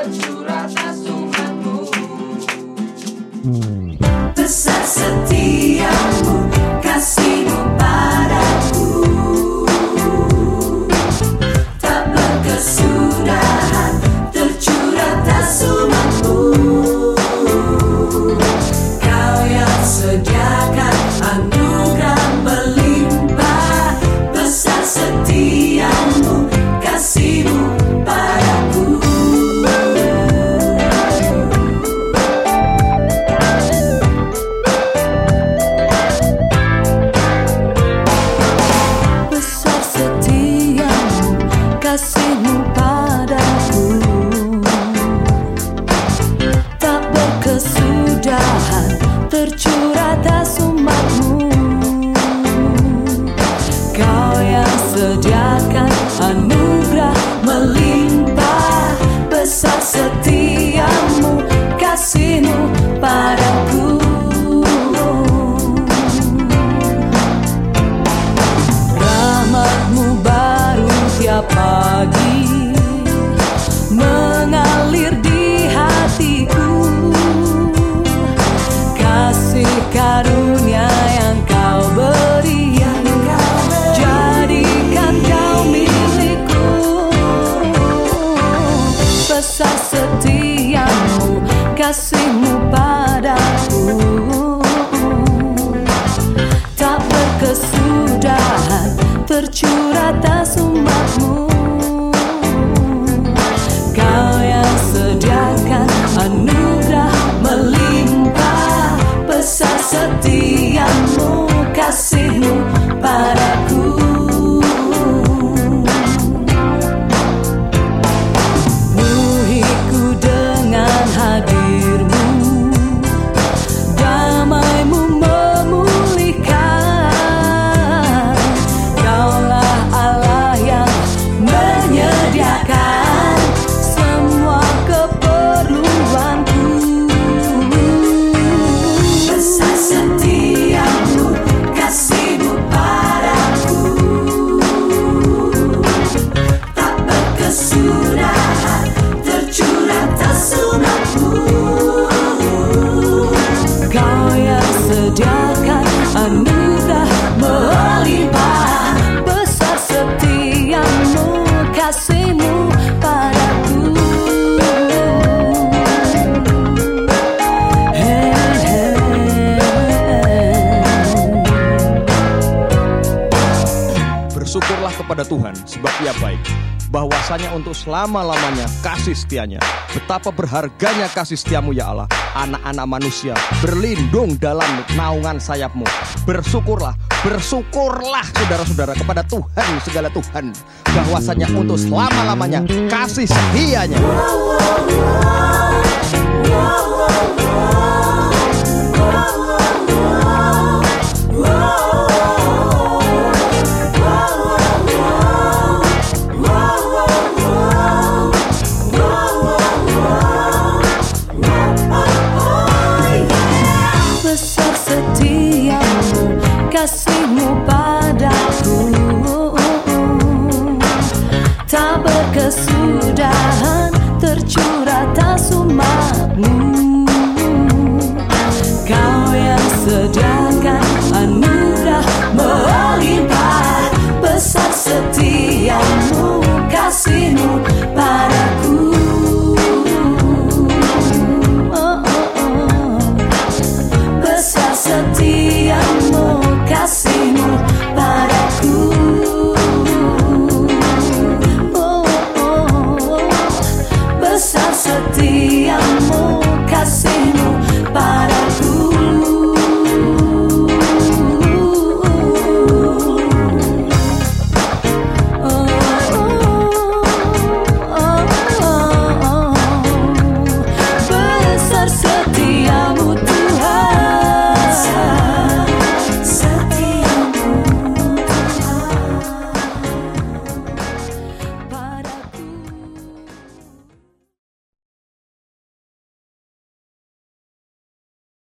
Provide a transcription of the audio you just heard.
tercurah atas umatmu Besar setiamu, melimpah besar setiamu kasihmu padaku. Rahmatmu baru tiap pagi Besar setiamu. Kasihmu padaku Bersyukurlah kepada Tuhan sebab ia baik bahwasanya untuk selama-lamanya kasih setianya. Betapa berharganya kasih setiamu ya Allah. Anak-anak manusia berlindung dalam naungan sayapmu. Bersyukurlah bersyukurlah saudara-saudara kepada Tuhan segala Tuhan bahwasanya untuk selama-lamanya kasih setianya. Besar setiamu, kasihmu padamu tak berkesudahan tercurah tasumakmu kau yang sedangkan anugerah melimpah besar setia.